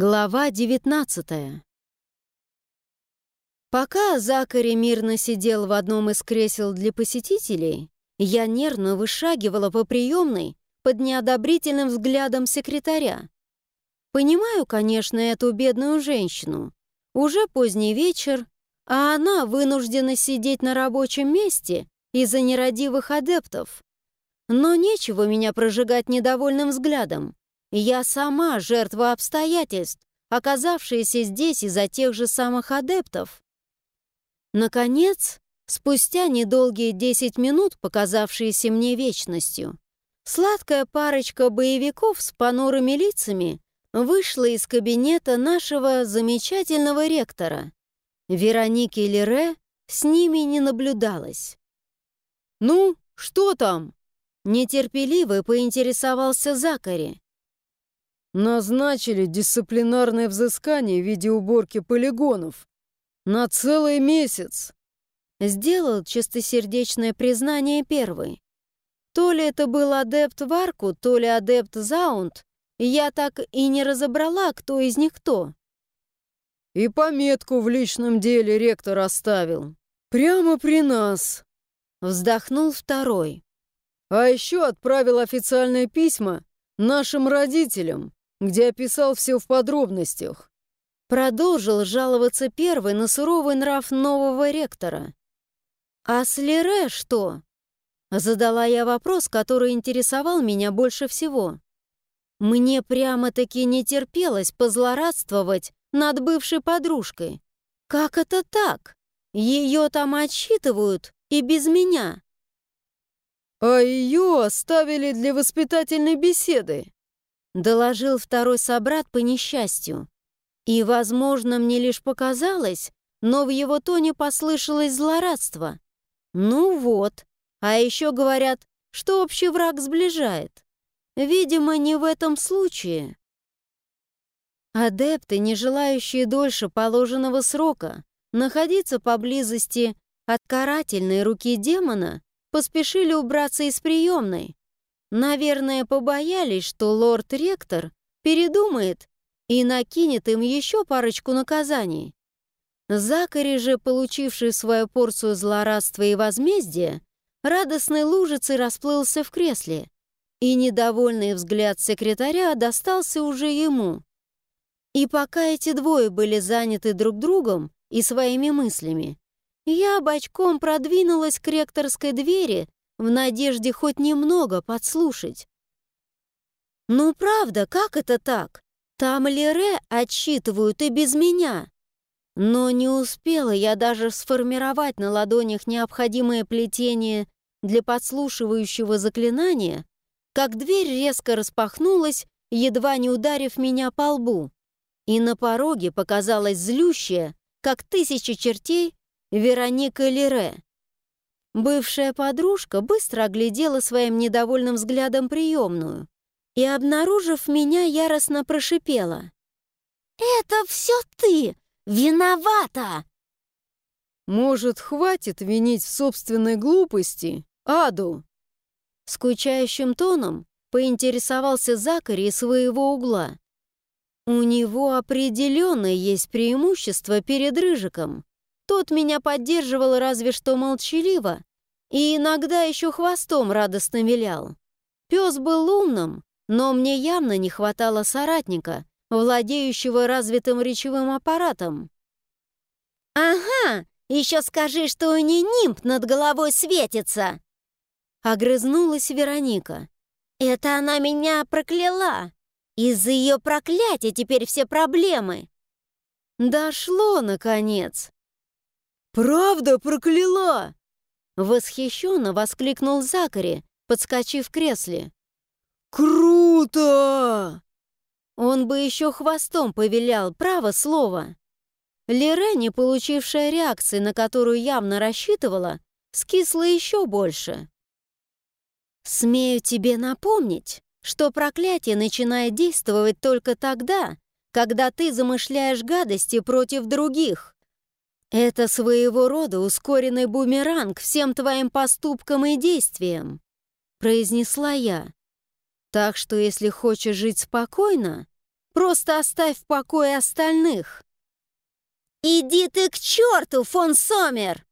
Глава 19 Пока Закари мирно сидел в одном из кресел для посетителей, я нервно вышагивала по приемной под неодобрительным взглядом секретаря. Понимаю, конечно, эту бедную женщину. Уже поздний вечер, а она вынуждена сидеть на рабочем месте из-за нерадивых адептов. Но нечего меня прожигать недовольным взглядом. Я сама жертва обстоятельств, оказавшаяся здесь из-за тех же самых адептов. Наконец, спустя недолгие десять минут, показавшиеся мне вечностью, сладкая парочка боевиков с понурыми лицами вышла из кабинета нашего замечательного ректора. Вероники Лере с ними не наблюдалось. «Ну, что там?» Нетерпеливо поинтересовался Закари. Назначили дисциплинарное взыскание в виде уборки полигонов. На целый месяц. Сделал чистосердечное признание первый. То ли это был адепт Варку, то ли адепт Заунд, я так и не разобрала, кто из них кто. И пометку в личном деле ректор оставил. Прямо при нас. Вздохнул второй. А еще отправил официальное письма нашим родителям, где описал все в подробностях. Продолжил жаловаться первый на суровый нрав нового ректора. «А с Лере что?» Задала я вопрос, который интересовал меня больше всего. Мне прямо-таки не терпелось позлорадствовать над бывшей подружкой. Как это так? Ее там отсчитывают и без меня. А ее оставили для воспитательной беседы доложил второй собрат по несчастью. И, возможно, мне лишь показалось, но в его тоне послышалось злорадство. Ну вот, а еще говорят, что общий враг сближает. Видимо, не в этом случае. Адепты, не желающие дольше положенного срока находиться поблизости от карательной руки демона, поспешили убраться из приемной, Наверное, побоялись, что лорд-ректор передумает и накинет им еще парочку наказаний. Закари же, получивший свою порцию злорадства и возмездия, радостной лужицей расплылся в кресле, и недовольный взгляд секретаря достался уже ему. И пока эти двое были заняты друг другом и своими мыслями, я бочком продвинулась к ректорской двери в надежде хоть немного подслушать. «Ну правда, как это так? Там Лере отсчитывают и без меня». Но не успела я даже сформировать на ладонях необходимое плетение для подслушивающего заклинания, как дверь резко распахнулась, едва не ударив меня по лбу. И на пороге показалась злющая, как тысяча чертей, Вероника Лере. Бывшая подружка быстро оглядела своим недовольным взглядом приемную и, обнаружив меня, яростно прошипела. «Это все ты! Виновата!» «Может, хватит винить в собственной глупости, Аду?» Скучающим тоном поинтересовался Закари своего угла. «У него определенно есть преимущество перед Рыжиком. Тот меня поддерживал разве что молчаливо, и иногда еще хвостом радостно вилял. Пес был умным, но мне явно не хватало соратника, владеющего развитым речевым аппаратом. «Ага, еще скажи, что у нее нимб над головой светится!» Огрызнулась Вероника. «Это она меня прокляла! Из-за ее проклятия теперь все проблемы!» Дошло, наконец! «Правда прокляла?» Восхищенно воскликнул Закари, подскочив в кресле. «Круто!» Он бы еще хвостом повелял, право слово. Лире, не получившая реакции, на которую явно рассчитывала, скисла еще больше. «Смею тебе напомнить, что проклятие начинает действовать только тогда, когда ты замышляешь гадости против других. Это своего рода ускоренный бумеранг всем твоим поступкам и действиям, произнесла я. Так что если хочешь жить спокойно, Просто оставь в покое остальных!» «Иди ты к черту, фон Сомер!»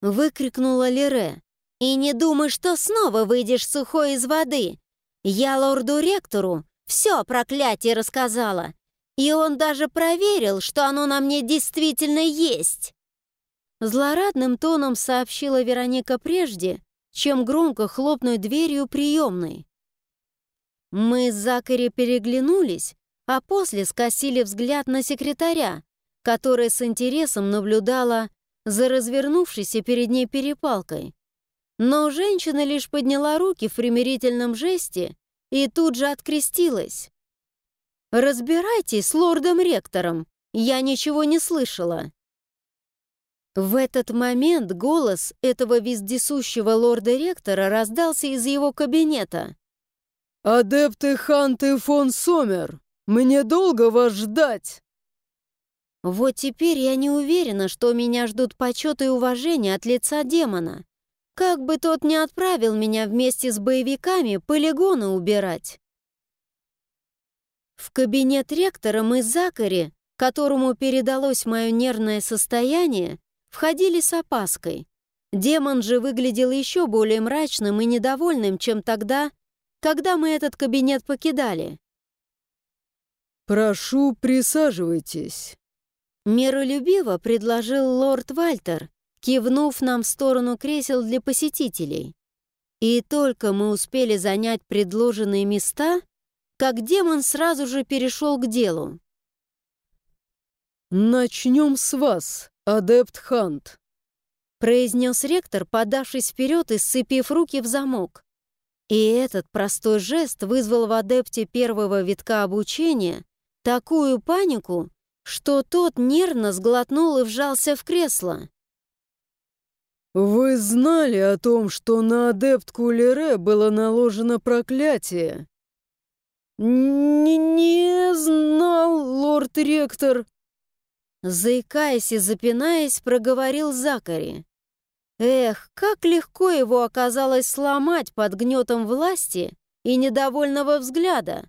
Выкрикнула Лире. «И не думай, что снова выйдешь сухой из воды. Я лорду-ректору все проклятие рассказала, и он даже проверил, что оно на мне действительно есть!» Злорадным тоном сообщила Вероника прежде, чем громко хлопнуть дверью приемной. Мы с Закари переглянулись, а после скосили взгляд на секретаря, которая с интересом наблюдала за развернувшейся перед ней перепалкой. Но женщина лишь подняла руки в примирительном жесте и тут же открестилась. «Разбирайтесь с лордом-ректором, я ничего не слышала». В этот момент голос этого вездесущего лорда-ректора раздался из его кабинета. «Адепты Ханты фон Сомер, мне долго вас ждать!» Вот теперь я не уверена, что меня ждут почет и уважение от лица демона. Как бы тот не отправил меня вместе с боевиками полигоны убирать. В кабинет ректора мы с Закари, которому передалось мое нервное состояние, входили с опаской. Демон же выглядел еще более мрачным и недовольным, чем тогда, когда мы этот кабинет покидали. «Прошу, присаживайтесь», — миролюбиво предложил лорд Вальтер, кивнув нам в сторону кресел для посетителей. И только мы успели занять предложенные места, как демон сразу же перешел к делу. «Начнем с вас, адепт Хант», — произнес ректор, подавшись вперед и сцепив руки в замок. И этот простой жест вызвал в адепте первого витка обучения такую панику, что тот нервно сглотнул и вжался в кресло. «Вы знали о том, что на адептку Лере было наложено проклятие?» «Не, не знал, лорд-ректор», Заикаясь и запинаясь, проговорил Закари. Эх, как легко его оказалось сломать под гнетом власти и недовольного взгляда.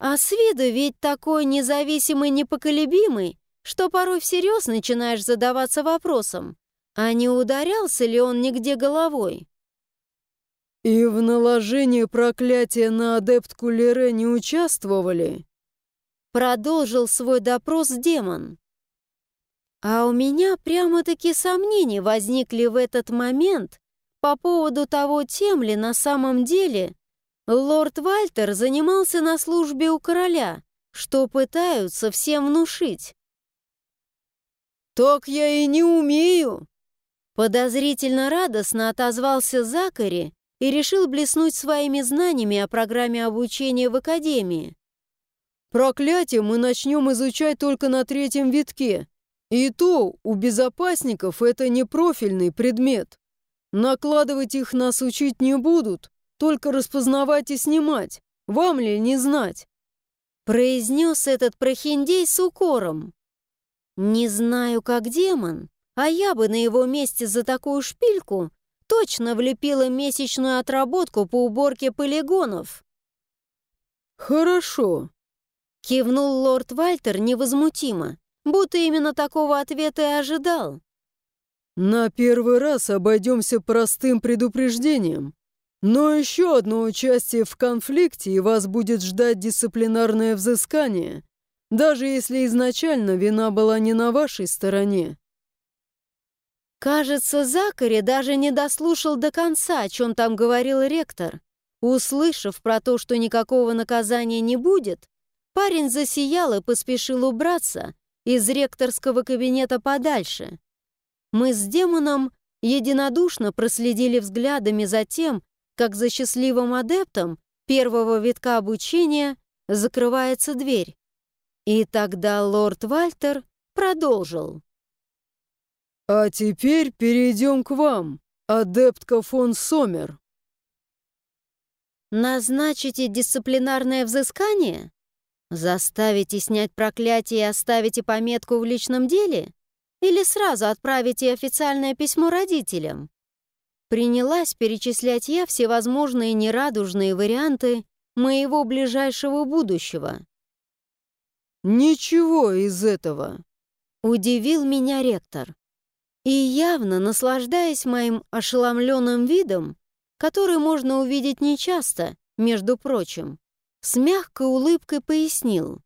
А с виду ведь такой независимый непоколебимый, что порой всерьез начинаешь задаваться вопросом, а не ударялся ли он нигде головой? «И в наложении проклятия на адептку Лере не участвовали?» Продолжил свой допрос демон. А у меня прямо-таки сомнения возникли в этот момент по поводу того, тем ли на самом деле лорд Вальтер занимался на службе у короля, что пытаются всем внушить. «Так я и не умею!» Подозрительно радостно отозвался Закари и решил блеснуть своими знаниями о программе обучения в академии. «Проклятие мы начнем изучать только на третьем витке, и то у безопасников это не профильный предмет. Накладывать их нас учить не будут, только распознавать и снимать. Вам ли не знать?» Произнес этот прохиндей с укором. «Не знаю, как демон, а я бы на его месте за такую шпильку точно влепила месячную отработку по уборке полигонов». «Хорошо», — кивнул лорд Вальтер невозмутимо будто именно такого ответа и ожидал. «На первый раз обойдемся простым предупреждением. Но еще одно участие в конфликте, и вас будет ждать дисциплинарное взыскание, даже если изначально вина была не на вашей стороне». Кажется, Закари даже не дослушал до конца, о чем там говорил ректор. Услышав про то, что никакого наказания не будет, парень засиял и поспешил убраться, из ректорского кабинета подальше. Мы с демоном единодушно проследили взглядами за тем, как за счастливым адептом первого витка обучения закрывается дверь. И тогда лорд Вальтер продолжил. «А теперь перейдем к вам, адептка фон Сомер». «Назначите дисциплинарное взыскание?» Заставите снять проклятие и оставите пометку в личном деле? Или сразу отправите официальное письмо родителям? Принялась перечислять я всевозможные нерадужные варианты моего ближайшего будущего. Ничего из этого. Удивил меня ректор. И явно наслаждаясь моим ошеломленным видом, который можно увидеть нечасто, между прочим, с мягкой улыбкой пояснил.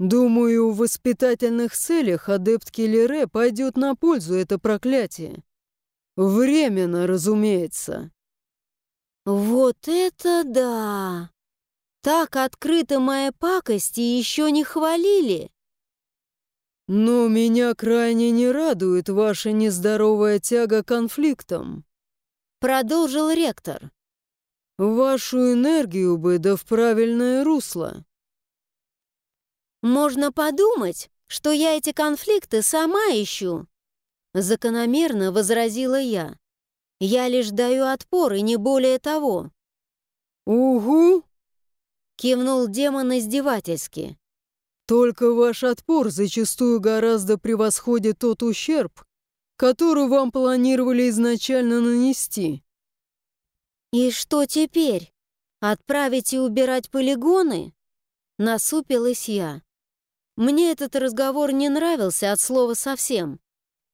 «Думаю, в воспитательных целях адепт Келлере пойдет на пользу это проклятие. Временно, разумеется». «Вот это да! Так открыто мои пакости еще не хвалили!» «Но меня крайне не радует ваша нездоровая тяга к конфликтам», продолжил ректор. «Вашу энергию бы да в правильное русло». «Можно подумать, что я эти конфликты сама ищу», закономерно возразила я. «Я лишь даю отпор, и не более того». «Угу!» кивнул демон издевательски. Только ваш отпор зачастую гораздо превосходит тот ущерб, который вам планировали изначально нанести. И что теперь? Отправить и убирать полигоны? Насупилась я. Мне этот разговор не нравился от слова совсем.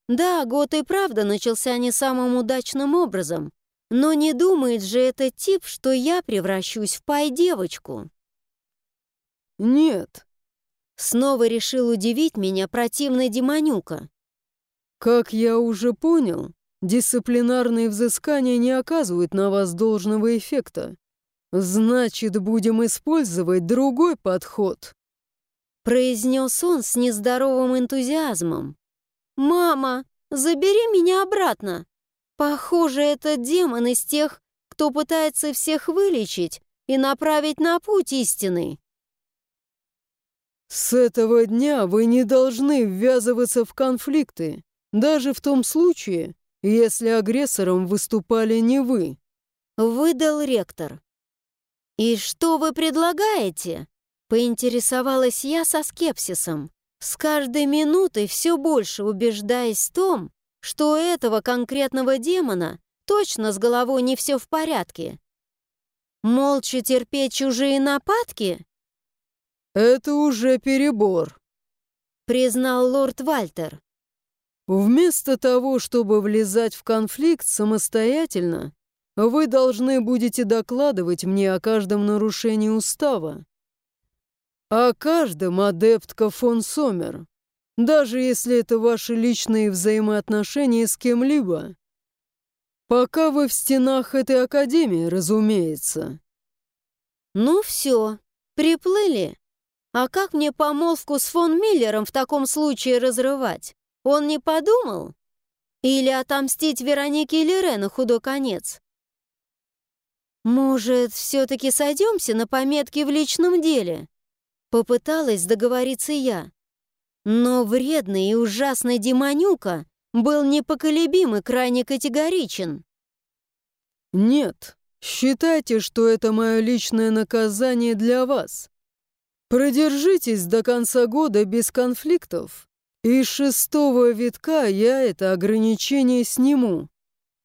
Да, год и правда начался не самым удачным образом, но не думает же этот тип, что я превращусь в пай-девочку. «Нет, Снова решил удивить меня противный демонюка. Как я уже понял, дисциплинарные взыскания не оказывают на вас должного эффекта. Значит, будем использовать другой подход. Произнес он с нездоровым энтузиазмом. «Мама, забери меня обратно! Похоже, это демон из тех, кто пытается всех вылечить и направить на путь истины. С этого дня вы не должны ввязываться в конфликты, даже в том случае, если агрессором выступали не вы. Выдал ректор. «И что вы предлагаете?» Поинтересовалась я со скепсисом, с каждой минутой все больше убеждаясь в том, что у этого конкретного демона точно с головой не все в порядке. Молча терпеть чужие нападки? «Это уже перебор», — признал лорд Вальтер. «Вместо того, чтобы влезать в конфликт самостоятельно, вы должны будете докладывать мне о каждом нарушении устава. О каждом, адептка фон Сомер, даже если это ваши личные взаимоотношения с кем-либо. Пока вы в стенах этой академии, разумеется». «Ну все, приплыли», а как мне помолвку с фон Миллером в таком случае разрывать? Он не подумал? Или отомстить Веронике Лере на худой конец? Может, все-таки сойдемся на пометки в личном деле? Попыталась договориться я. Но вредный и ужасный демонюка был непоколебим и крайне категоричен. «Нет, считайте, что это мое личное наказание для вас», Продержитесь до конца года без конфликтов. И с шестого витка я это ограничение сниму.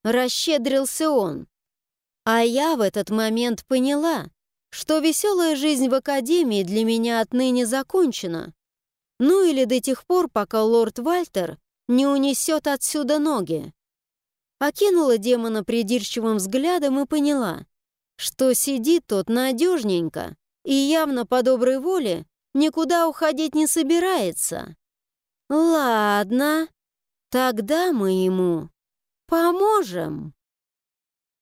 Расщедрился он. А я в этот момент поняла, что веселая жизнь в академии для меня отныне закончена. Ну или до тех пор, пока лорд Вальтер не унесет отсюда ноги. Окинула демона придирчивым взглядом и поняла, что сидит тот надежненько, и явно по доброй воле никуда уходить не собирается. Ладно, тогда мы ему поможем.